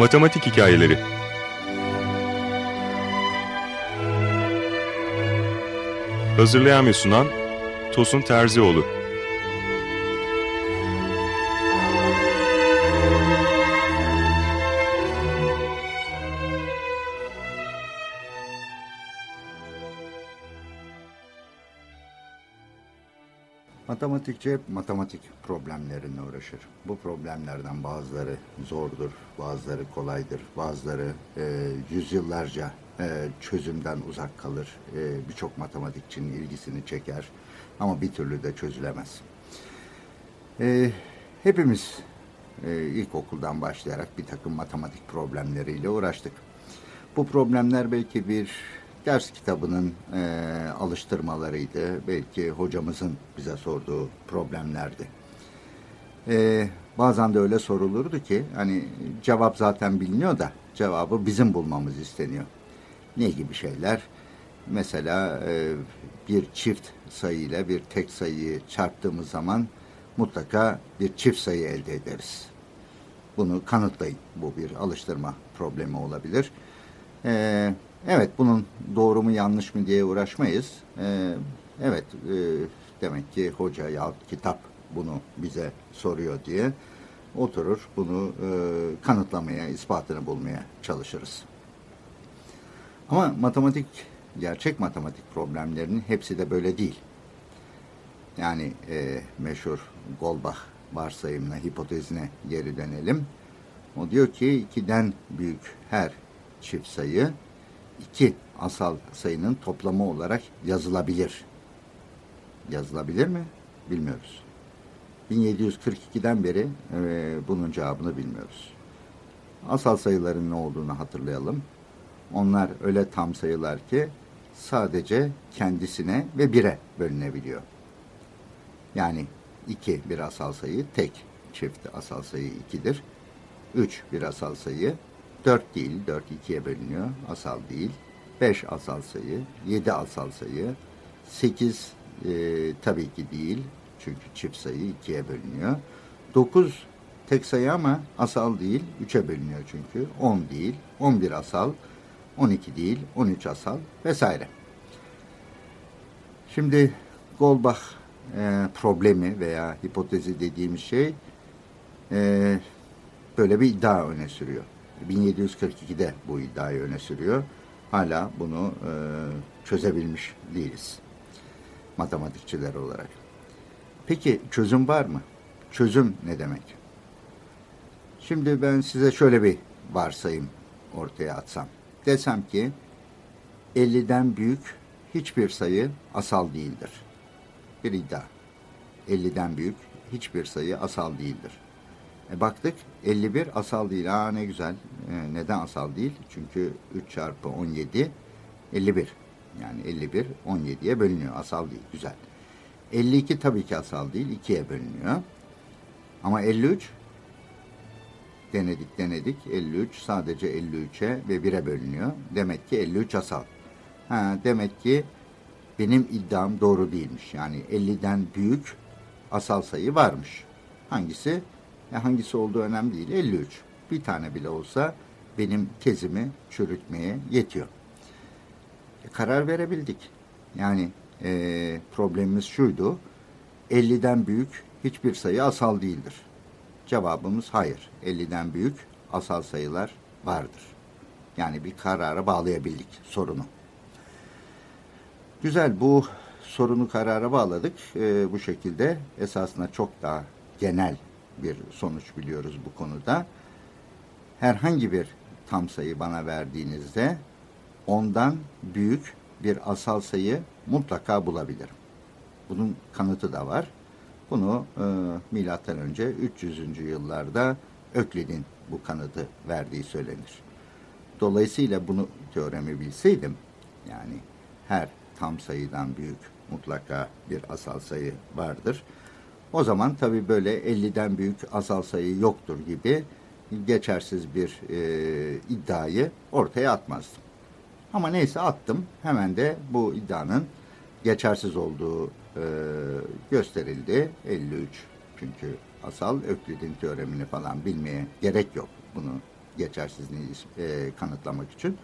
Matematik Hikayeleri. Hazırlayan ve sunan Tosun Terzioğlu Hep matematik problemlerine uğraşır. Bu problemlerden bazıları zordur, bazıları kolaydır, bazıları e, yüzyıllarca e, çözümden uzak kalır. E, Birçok matematikçinin ilgisini çeker ama bir türlü de çözülemez. E, hepimiz e, ilkokuldan başlayarak bir takım matematik problemleriyle uğraştık. Bu problemler belki bir ders kitabının e, alıştırmalarıydı. Belki hocamızın bize sorduğu problemlerdi. E, bazen de öyle sorulurdu ki hani cevap zaten biliniyor da cevabı bizim bulmamız isteniyor. Ne gibi şeyler? Mesela e, bir çift sayı ile bir tek sayıyı çarptığımız zaman mutlaka bir çift sayı elde ederiz. Bunu kanıtlayın. Bu bir alıştırma problemi olabilir. Ee, evet bunun doğru mu yanlış mı diye uğraşmayız. Ee, evet e, demek ki hoca ya kitap bunu bize soruyor diye oturur bunu e, kanıtlamaya, ispatını bulmaya çalışırız. Ama matematik, gerçek matematik problemlerinin hepsi de böyle değil. Yani e, meşhur Golbach varsayımına, hipotezine geri dönelim. O diyor ki ikiden büyük her çift sayı iki asal sayının toplamı olarak yazılabilir. Yazılabilir mi? Bilmiyoruz. 1742'den beri e, bunun cevabını bilmiyoruz. Asal sayıların ne olduğunu hatırlayalım. Onlar öyle tam sayılar ki sadece kendisine ve bire bölünebiliyor. Yani 2 bir asal sayı, tek çift asal sayı 2'dir. 3 bir asal sayı, 4 değil, 4 2'ye bölünüyor, asal değil. 5 asal sayı, 7 asal sayı, 8 e, tabii ki değil, çünkü çift sayı 2'ye bölünüyor. 9 tek sayı ama asal değil, 3'e bölünüyor çünkü. 10 değil, 11 asal, 12 değil, 13 asal vesaire. Şimdi Golbach e, problemi veya hipotezi dediğimiz şey e, böyle bir iddia öne sürüyor. 1742'de bu iddiayı öne sürüyor. Hala bunu e, çözebilmiş değiliz matematikçiler olarak. Peki çözüm var mı? Çözüm ne demek? Şimdi ben size şöyle bir varsayım ortaya atsam. Desem ki 50'den büyük hiçbir sayı asal değildir. Bir iddia. 50'den büyük hiçbir sayı asal değildir. E baktık 51 asal değil. Aa ne güzel. E, neden asal değil? Çünkü 3 çarpı 17 51. Yani 51 17'ye bölünüyor. Asal değil. Güzel. 52 tabii ki asal değil. 2'ye bölünüyor. Ama 53 denedik denedik. 53 sadece 53'e ve 1'e bölünüyor. Demek ki 53 asal. Ha, demek ki benim iddiam doğru değilmiş. Yani 50'den büyük asal sayı varmış. Hangisi? E, hangisi olduğu önemli değil. 53. Bir tane bile olsa benim tezimi çürütmeye yetiyor. E, karar verebildik. Yani e, problemimiz şuydu. 50'den büyük hiçbir sayı asal değildir. Cevabımız hayır. 50'den büyük asal sayılar vardır. Yani bir karara bağlayabildik sorunu. Güzel bu sorunu karara bağladık. E, bu şekilde esasında çok daha genel bir sonuç biliyoruz bu konuda. Herhangi bir tam sayı bana verdiğinizde ondan büyük bir asal sayı mutlaka bulabilirim. Bunun kanıtı da var. Bunu e, milattan önce 300. yıllarda Öklid'in bu kanıtı verdiği söylenir. Dolayısıyla bunu teoremi bilseydim yani her tam sayıdan büyük mutlaka bir asal sayı vardır. O zaman tabii böyle 50'den büyük asal sayı yoktur gibi geçersiz bir e, iddiayı ortaya atmazdım. Ama neyse attım. Hemen de bu iddianın geçersiz olduğu e, gösterildi. 53 çünkü asal Öklid'in teoremini falan bilmeye gerek yok. Bunu geçersizliğini e, kanıtlamak için.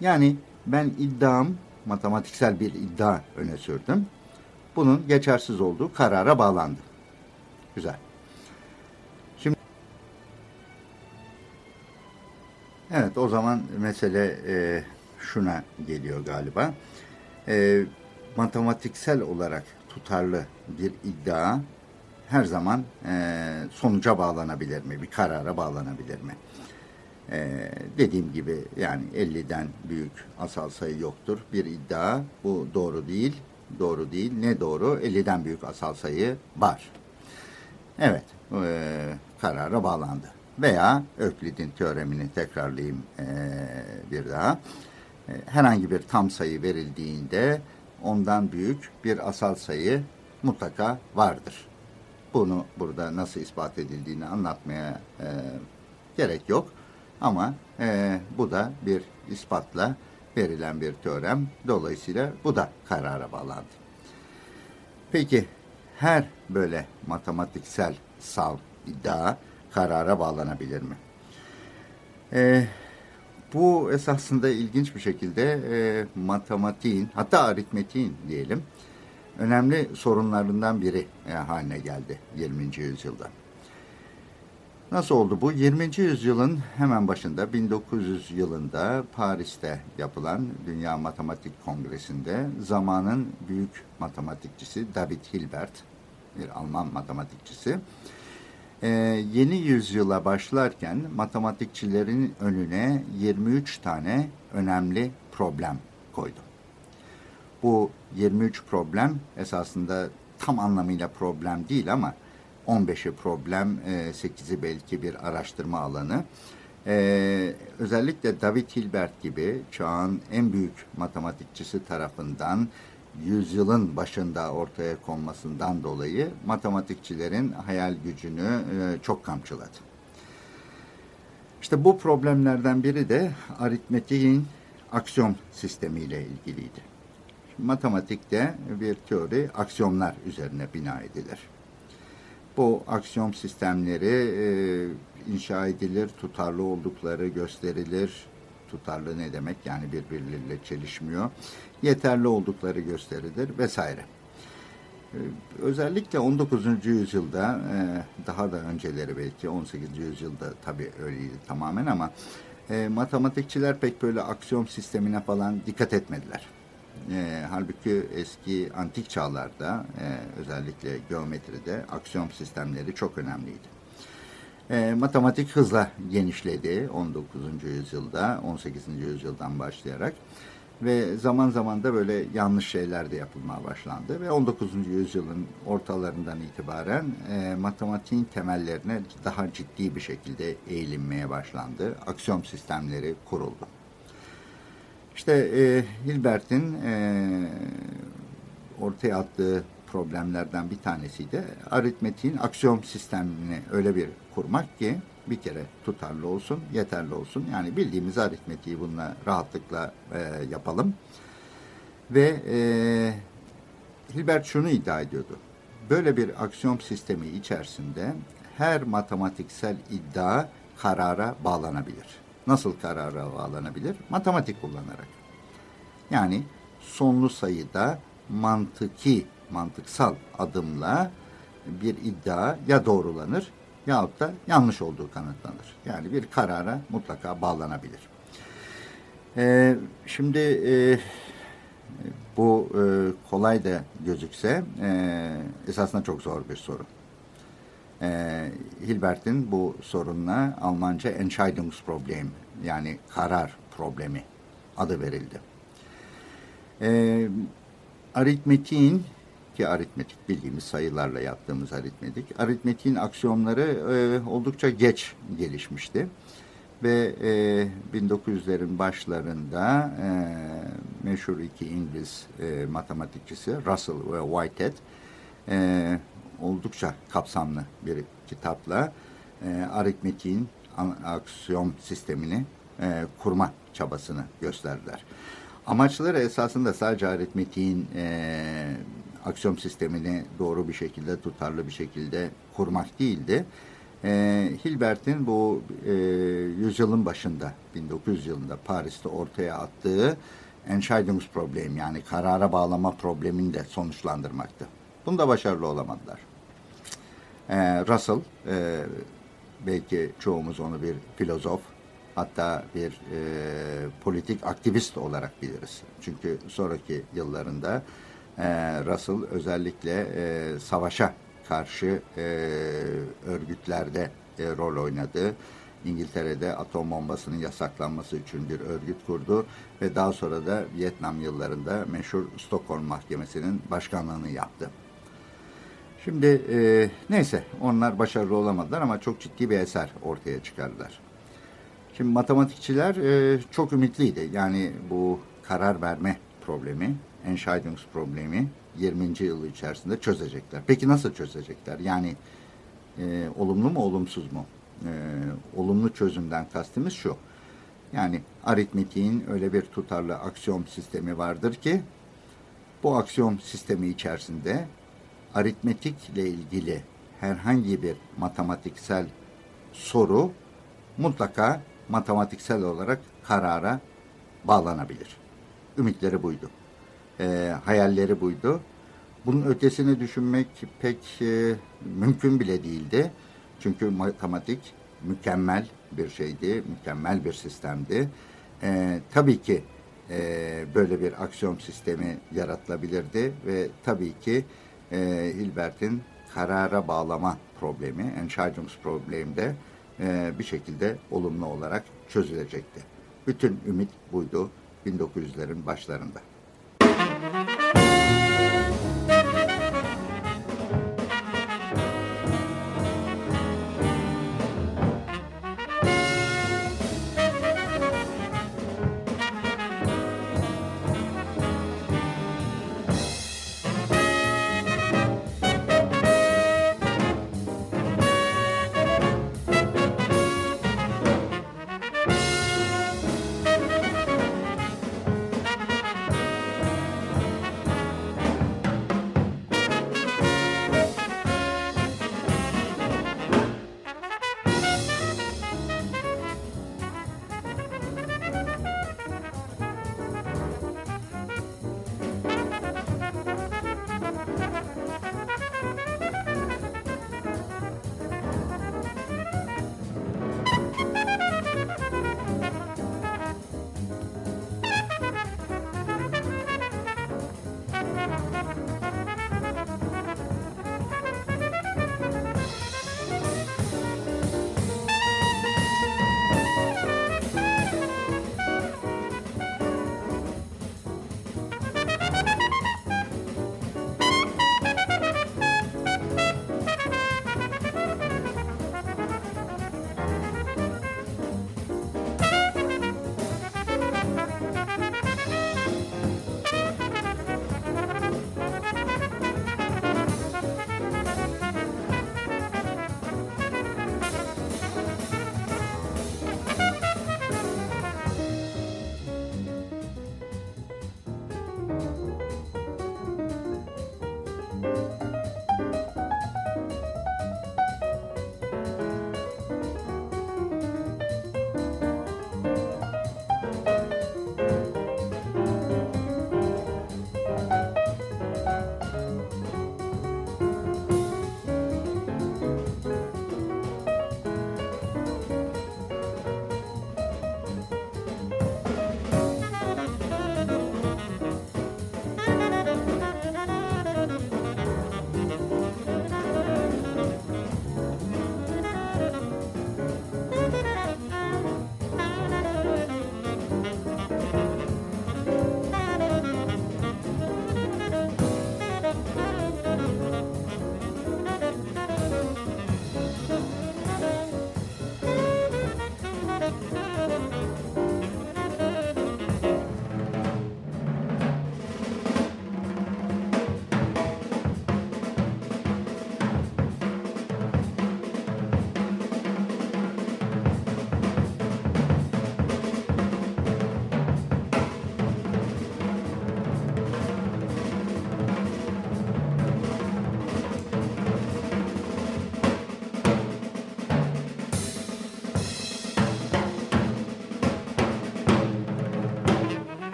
Yani ben iddiam, matematiksel bir iddia öne sürdüm. Bunun geçersiz olduğu karara bağlandı. Güzel. Şimdi Evet o zaman mesele e, şuna geliyor galiba. E, matematiksel olarak tutarlı bir iddia her zaman e, sonuca bağlanabilir mi? Bir karara bağlanabilir mi? E, dediğim gibi yani 50'den büyük asal sayı yoktur. Bir iddia bu doğru değil. Doğru değil. Ne doğru? 50'den büyük asal sayı var. Evet. E, karara bağlandı. Veya Öklid'in teoremini tekrarlayayım e, bir daha. E, herhangi bir tam sayı verildiğinde ondan büyük bir asal sayı mutlaka vardır. Bunu burada nasıl ispat edildiğini anlatmaya e, gerek yok. Ama e, bu da bir ispatla verilen bir teorem. Dolayısıyla bu da karara bağlandı. Peki her böyle matematiksel sav iddia karara bağlanabilir mi? E, bu esasında ilginç bir şekilde e, matematiğin hatta aritmetiğin diyelim önemli sorunlarından biri e, haline geldi 20. yüzyılda. Nasıl oldu bu? 20. yüzyılın hemen başında 1900 yılında Paris'te yapılan Dünya Matematik Kongresi'nde zamanın büyük matematikçisi David Hilbert, bir Alman matematikçisi, ee, yeni yüzyıla başlarken matematikçilerin önüne 23 tane önemli problem koydu. Bu 23 problem esasında tam anlamıyla problem değil ama 15'i problem, 8'i belki bir araştırma alanı. Ee, özellikle David Hilbert gibi çağın en büyük matematikçisi tarafından yüzyılın başında ortaya konmasından dolayı matematikçilerin hayal gücünü e, çok kamçıladı. İşte bu problemlerden biri de aritmetiğin aksiyon sistemiyle ilgiliydi. Matematikte bir teori aksiyonlar üzerine bina edilir. Bu aksiyon sistemleri e, inşa edilir, tutarlı oldukları gösterilir, tutarlı ne demek yani birbirleriyle çelişmiyor. Yeterli oldukları gösterilir vesaire. Ee, özellikle 19. yüzyılda e, daha da önceleri belki 18. yüzyılda tabii öyleydi tamamen ama e, matematikçiler pek böyle aksiyon sistemine falan dikkat etmediler. E, halbuki eski antik çağlarda özellikle geometride aksiyon sistemleri çok önemliydi. E, matematik hızla genişledi 19. yüzyılda, 18. yüzyıldan başlayarak ve zaman zaman da böyle yanlış şeyler de yapılmaya başlandı ve 19. yüzyılın ortalarından itibaren e, matematiğin temellerine daha ciddi bir şekilde eğilinmeye başlandı. Aksiyon sistemleri kuruldu. İşte e, Hilbert'in e, ortaya attığı problemlerden bir tanesi de aritmetiğin aksiyon sistemini öyle bir kurmak ki bir kere tutarlı olsun, yeterli olsun. Yani bildiğimiz aritmetiği bununla rahatlıkla e, yapalım. Ve e, Hilbert şunu iddia ediyordu. Böyle bir aksiyon sistemi içerisinde her matematiksel iddia karara bağlanabilir. Nasıl karara bağlanabilir? Matematik kullanarak. Yani sonlu sayıda mantıki mantıksal adımla bir iddia ya doğrulanır yahut da yanlış olduğu kanıtlanır. Yani bir karara mutlaka bağlanabilir. Ee, şimdi e, bu e, kolay da gözükse e, esasında çok zor bir soru. E, Hilbert'in bu sorununa Almanca Entscheidungsproblem yani karar problemi adı verildi. E, aritmetiğin ki aritmetik bildiğimiz sayılarla yaptığımız aritmetik. Aritmetiğin aksiyonları e, oldukça geç gelişmişti. Ve e, 1900'lerin başlarında e, meşhur iki İngiliz e, matematikçisi Russell ve Whitehead e, oldukça kapsamlı bir kitapla e, aritmetiğin aksiyon sistemini e, kurma çabasını gösterdiler. Amaçları esasında sadece aritmetiğin e, aksiyon sistemini doğru bir şekilde, tutarlı bir şekilde kurmak değildi. E, Hilbert'in bu e, yüzyılın başında 1900 yılında Paris'te ortaya attığı Entscheidungsproblem yani karara bağlama problemini de sonuçlandırmaktı. Bunda başarılı olamadılar. E, Russell e, belki çoğumuz onu bir filozof hatta bir e, politik aktivist olarak biliriz. Çünkü sonraki yıllarında e, Russell özellikle e, savaşa karşı e, örgütlerde e, rol oynadı. İngiltere'de atom bombasının yasaklanması için bir örgüt kurdu ve daha sonra da Vietnam yıllarında meşhur Stockholm Mahkemesi'nin başkanlığını yaptı. Şimdi e, neyse onlar başarılı olamadılar ama çok ciddi bir eser ortaya çıkardılar. Şimdi matematikçiler e, çok ümitliydi. Yani bu karar verme problemi, problemi 20. yılı içerisinde çözecekler. Peki nasıl çözecekler? Yani e, olumlu mu olumsuz mu? E, olumlu çözümden kastımız şu. Yani aritmetiğin öyle bir tutarlı aksiyom sistemi vardır ki bu aksiyom sistemi içerisinde aritmetikle ilgili herhangi bir matematiksel soru mutlaka matematiksel olarak karara bağlanabilir. Ümitleri buydu. E, hayalleri buydu. Bunun ötesini düşünmek pek e, mümkün bile değildi. Çünkü matematik mükemmel bir şeydi, mükemmel bir sistemdi. E, tabii ki e, böyle bir aksiyon sistemi yaratılabilirdi ve tabii ki e, Hilbert'in karara bağlama problemi, Entscheidungsproblem'de e, bir şekilde olumlu olarak çözülecekti. Bütün ümit buydu 1900'lerin başlarında.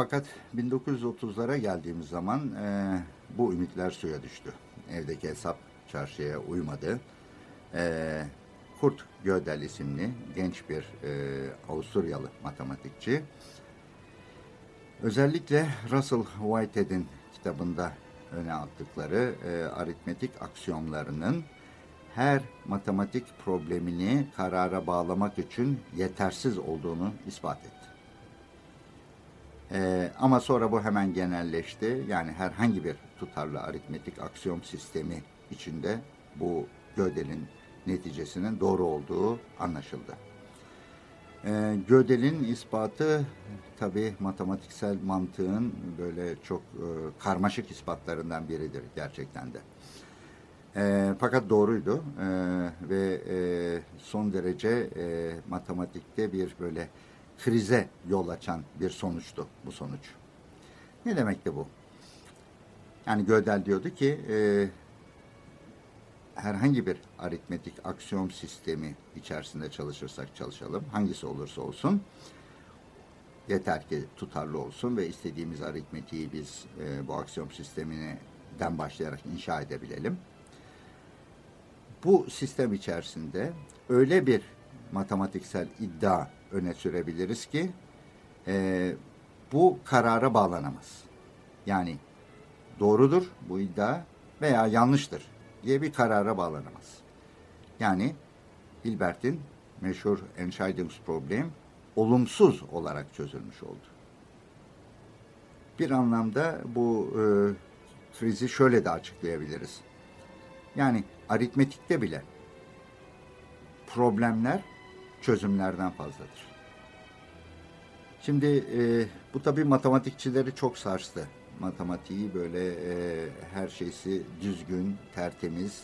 Fakat 1930'lara geldiğimiz zaman e, bu ümitler suya düştü. Evdeki hesap çarşıya uymadı. E, Kurt Gödel isimli genç bir e, Avusturyalı matematikçi. Özellikle Russell Whitehead'in kitabında öne attıkları e, aritmetik aksiyonlarının her matematik problemini karara bağlamak için yetersiz olduğunu ispat etti. Ee, ama sonra bu hemen genelleşti. Yani herhangi bir tutarlı aritmetik aksiyom sistemi içinde bu Gödel'in neticesinin doğru olduğu anlaşıldı. Ee, Gödel'in ispatı tabi matematiksel mantığın böyle çok e, karmaşık ispatlarından biridir gerçekten de. E, fakat doğruydu e, ve e, son derece e, matematikte bir böyle krize yol açan bir sonuçtu bu sonuç. Ne demekti bu? Yani Gödel diyordu ki e, herhangi bir aritmetik aksiyom sistemi içerisinde çalışırsak çalışalım, hangisi olursa olsun yeter ki tutarlı olsun ve istediğimiz aritmetiği biz e, bu aksiyom sisteminden başlayarak inşa edebilelim. Bu sistem içerisinde öyle bir matematiksel iddia öne sürebiliriz ki e, bu karara bağlanamaz. Yani doğrudur bu iddia veya yanlıştır diye bir karara bağlanamaz. Yani Hilbert'in meşhur Entscheidungsproblem olumsuz olarak çözülmüş oldu. Bir anlamda bu e, krizi şöyle de açıklayabiliriz. Yani aritmetikte bile problemler çözümlerden fazladır. Şimdi e, bu tabii matematikçileri çok sarstı. Matematiği böyle e, her şeysi düzgün, tertemiz,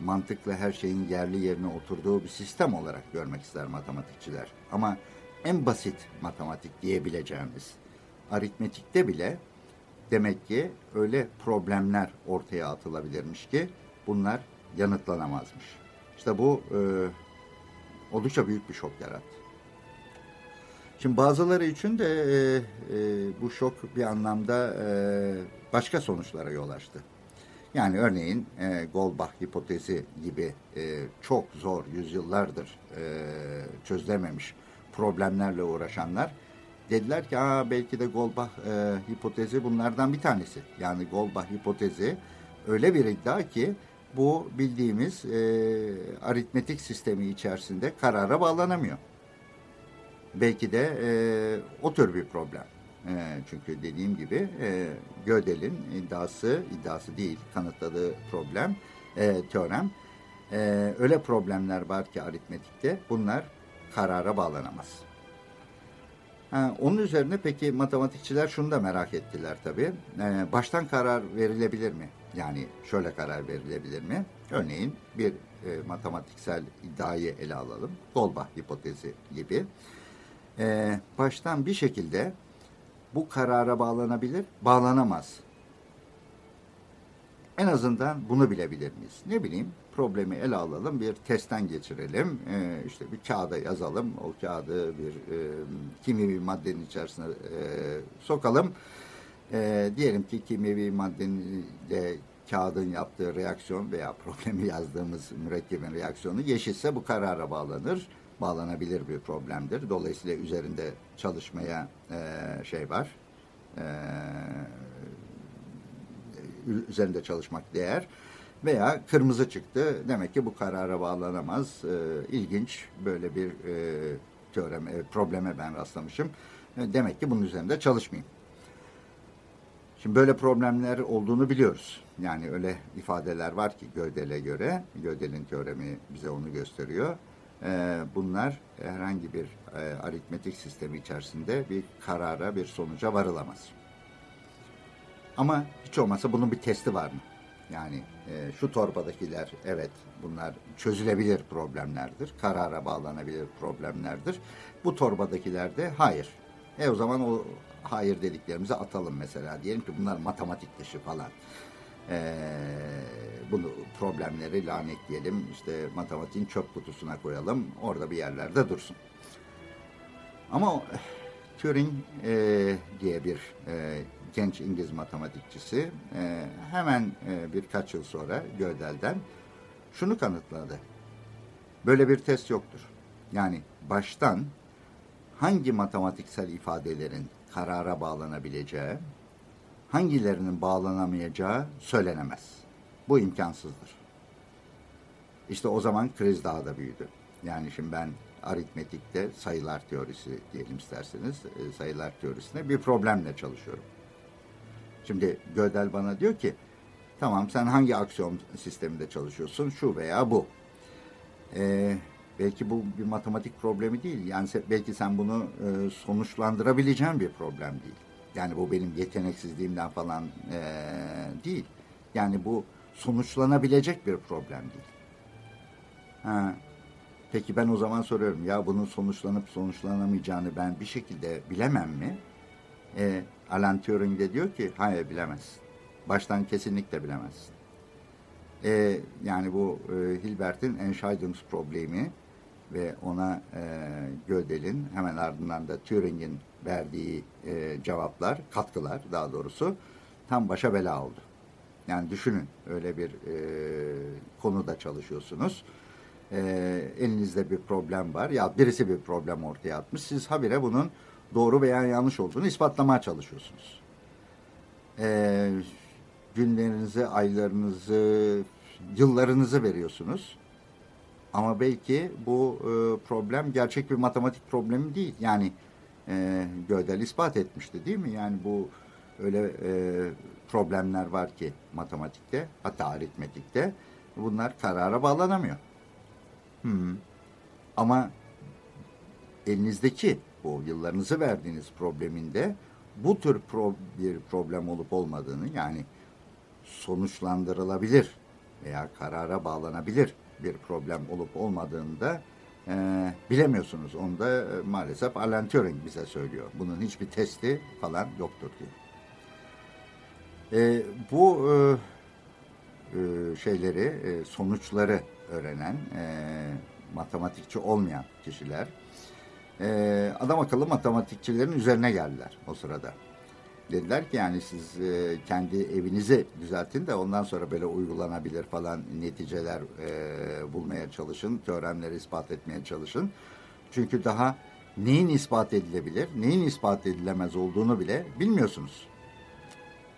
mantıkla her şeyin yerli yerine oturduğu bir sistem olarak görmek ister matematikçiler. Ama en basit matematik diyebileceğimiz aritmetikte bile demek ki öyle problemler ortaya atılabilirmiş ki bunlar yanıtlanamazmış. İşte bu e, oldukça büyük bir şok yarattı. Şimdi bazıları için de e, e, bu şok bir anlamda e, başka sonuçlara yol açtı. Yani örneğin e, Goldbach hipotezi gibi e, çok zor yüzyıllardır e, çözülememiş problemlerle uğraşanlar dediler ki Aa, belki de Goldbach e, hipotezi bunlardan bir tanesi. Yani Goldbach hipotezi öyle bir iddia ki bu bildiğimiz e, aritmetik sistemi içerisinde karara bağlanamıyor. Belki de e, o tür bir problem. E, çünkü dediğim gibi e, Gödel'in iddiası, iddiası değil, kanıtladığı problem, e, teorem. E, öyle problemler var ki aritmetikte bunlar karara bağlanamaz. Onun üzerine peki matematikçiler şunu da merak ettiler tabii. Ee, baştan karar verilebilir mi? Yani şöyle karar verilebilir mi? Örneğin bir e, matematiksel iddiayı ele alalım. Dolbach hipotezi gibi. Ee, baştan bir şekilde bu karara bağlanabilir, bağlanamaz. En azından bunu bilebilir miyiz? Ne bileyim problemi ele alalım, bir testten geçirelim, e, işte bir kağıda yazalım, o kağıdı bir e, kimyevi maddenin içerisine e, sokalım. E, diyelim ki kimyevi maddenin de kağıdın yaptığı reaksiyon veya problemi yazdığımız mürekkebin reaksiyonu yeşilse bu karara bağlanır. Bağlanabilir bir problemdir. Dolayısıyla üzerinde çalışmaya e, şey var. E, üzerinde çalışmak değer veya kırmızı çıktı. Demek ki bu karara bağlanamaz. E, ilginç böyle bir e, teorem, e, probleme ben rastlamışım. E, demek ki bunun üzerinde çalışmayayım. Şimdi böyle problemler olduğunu biliyoruz. Yani öyle ifadeler var ki Gödel'e göre, Gödel'in teoremi bize onu gösteriyor. E, bunlar herhangi bir e, aritmetik sistemi içerisinde bir karara, bir sonuca varılamaz. Ama hiç olmazsa bunun bir testi var mı? Yani e, şu torbadakiler evet bunlar çözülebilir problemlerdir. Karara bağlanabilir problemlerdir. Bu torbadakiler de hayır. E o zaman o hayır dediklerimizi atalım mesela. Diyelim ki bunlar matematik dışı falan. E, bunu problemleri lanetleyelim. İşte matematiğin çöp kutusuna koyalım. Orada bir yerlerde dursun. Ama Turing e, diye bir e, genç İngiliz matematikçisi e, hemen e, birkaç yıl sonra Gödel'den şunu kanıtladı. Böyle bir test yoktur. Yani baştan hangi matematiksel ifadelerin karara bağlanabileceği, hangilerinin bağlanamayacağı söylenemez. Bu imkansızdır. İşte o zaman kriz daha da büyüdü. Yani şimdi ben aritmetikte sayılar teorisi diyelim isterseniz, e, sayılar teorisine bir problemle çalışıyorum. Şimdi Gödel bana diyor ki, tamam sen hangi aksiyon sisteminde çalışıyorsun? Şu veya bu. Ee, belki bu bir matematik problemi değil. Yani belki sen bunu e, sonuçlandırabileceğin bir problem değil. Yani bu benim yeteneksizliğimden falan e, değil. Yani bu sonuçlanabilecek bir problem değil. Ha, peki ben o zaman soruyorum ya bunun sonuçlanıp sonuçlanamayacağını ben bir şekilde bilemem mi? E, Alan Turing de diyor ki hayır bilemezsin. Baştan kesinlikle bilemezsin. E, yani bu e, Hilbert'in Entscheidungsproblemi ve ona e, Gödel'in hemen ardından da Turing'in verdiği e, cevaplar, katkılar daha doğrusu tam başa bela oldu. Yani düşünün öyle bir e, konuda çalışıyorsunuz. E, elinizde bir problem var ya birisi bir problem ortaya atmış. Siz habire bunun doğru veya yanlış olduğunu ispatlamaya çalışıyorsunuz. E, günlerinizi, aylarınızı, yıllarınızı veriyorsunuz. Ama belki bu e, problem gerçek bir matematik problemi değil. Yani e, Gödel ispat etmişti değil mi? Yani bu öyle e, problemler var ki matematikte hatta aritmetikte bunlar karara bağlanamıyor. Hmm. Ama elinizdeki bu yıllarınızı verdiğiniz probleminde bu tür pro bir problem olup olmadığını yani sonuçlandırılabilir veya karara bağlanabilir bir problem olup olmadığını da e, bilemiyorsunuz. Onu da e, maalesef Alan Turing bize söylüyor. Bunun hiçbir testi falan yoktur diyor. E, bu e, e, şeyleri, e, sonuçları öğrenen e, matematikçi olmayan kişiler e, adam akıllı matematikçilerin üzerine geldiler o sırada. Dediler ki yani siz e, kendi evinizi düzeltin de ondan sonra böyle uygulanabilir falan neticeler e, bulmaya çalışın, teoremleri ispat etmeye çalışın. Çünkü daha neyin ispat edilebilir, neyin ispat edilemez olduğunu bile bilmiyorsunuz.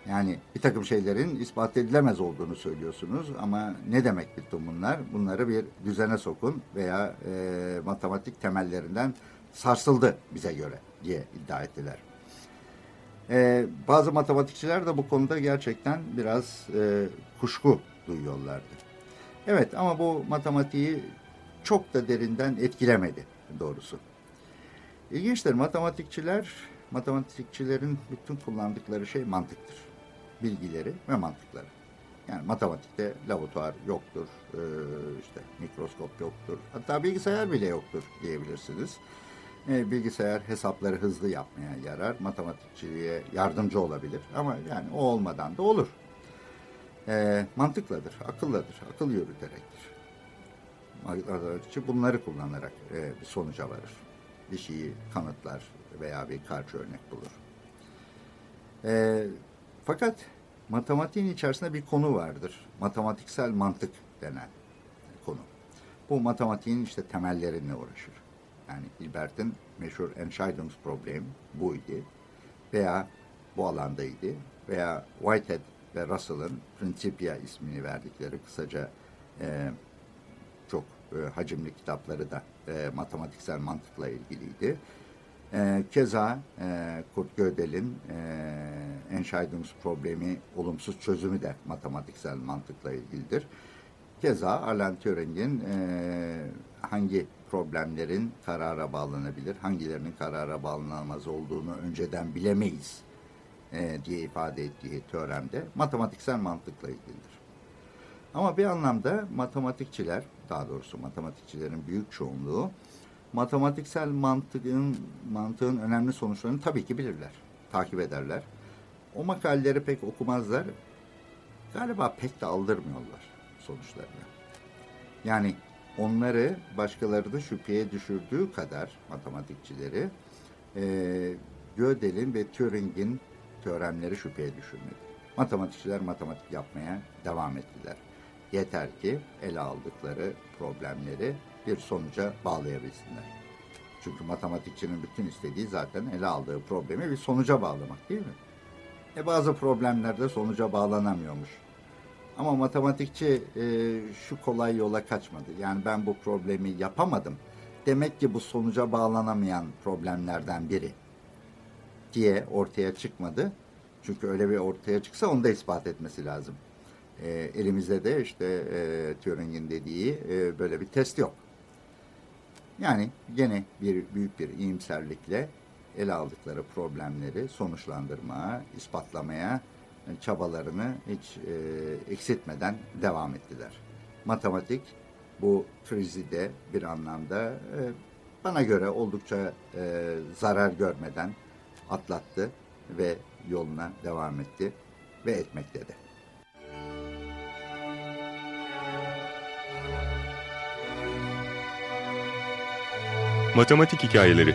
Yani bir takım şeylerin ispat edilemez olduğunu söylüyorsunuz ama ne demek bütün bunlar? Bunları bir düzene sokun veya e, matematik temellerinden sarsıldı bize göre diye iddia ettiler. Ee, bazı matematikçiler de bu konuda gerçekten biraz e, kuşku duyuyorlardı. Evet ama bu matematiği çok da derinden etkilemedi doğrusu. İlginçtir matematikçiler, matematikçilerin bütün kullandıkları şey mantıktır. Bilgileri ve mantıkları. Yani matematikte laboratuvar yoktur, e, işte mikroskop yoktur, hatta bilgisayar bile yoktur diyebilirsiniz. E, bilgisayar hesapları hızlı yapmaya yarar, matematikçiliğe yardımcı olabilir ama yani o olmadan da olur. E, mantıkladır, akılladır, akıl yürüterektir. Matematikçi bunları kullanarak e, bir sonuca varır. Bir şeyi kanıtlar veya bir karşı örnek bulur. E, fakat matematiğin içerisinde bir konu vardır. Matematiksel mantık denen konu. Bu matematiğin işte temellerine uğraşır. Yani Hilbert'in meşhur Entscheidungsproblem buydu. Veya bu alandaydı. Veya Whitehead ve Russell'ın Principia ismini verdikleri kısaca e, çok e, hacimli kitapları da e, matematiksel mantıkla ilgiliydi. E, keza e, Kurt Gödel'in e, Entscheidungsproblemi olumsuz çözümü de matematiksel mantıkla ilgilidir. Keza Alan Turing'in e, hangi problemlerin karara bağlanabilir, hangilerinin karara bağlanamaz olduğunu önceden bilemeyiz e, diye ifade ettiği teoremde matematiksel mantıkla ilgilidir. Ama bir anlamda matematikçiler, daha doğrusu matematikçilerin büyük çoğunluğu matematiksel mantığın, mantığın önemli sonuçlarını tabii ki bilirler, takip ederler. O makaleleri pek okumazlar, galiba pek de aldırmıyorlar sonuçlarını. Yani onları başkaları da şüpheye düşürdüğü kadar matematikçileri e, Gödel'in ve Turing'in teoremleri şüpheye düşürmedi. Matematikçiler matematik yapmaya devam ettiler. Yeter ki ele aldıkları problemleri bir sonuca bağlayabilsinler. Çünkü matematikçinin bütün istediği zaten ele aldığı problemi bir sonuca bağlamak değil mi? E bazı problemlerde sonuca bağlanamıyormuş. Ama matematikçi e, şu kolay yola kaçmadı. Yani ben bu problemi yapamadım. Demek ki bu sonuca bağlanamayan problemlerden biri diye ortaya çıkmadı. Çünkü öyle bir ortaya çıksa onu da ispat etmesi lazım. E, elimizde de işte e, Turing'in dediği e, böyle bir test yok. Yani gene bir büyük bir iyimserlikle ele aldıkları problemleri sonuçlandırmaya, ispatlamaya çabalarını hiç e, eksiltmeden devam ettiler. Matematik bu krizi de bir anlamda e, bana göre oldukça e, zarar görmeden atlattı ve yoluna devam etti ve etmekte de. Matematik Hikayeleri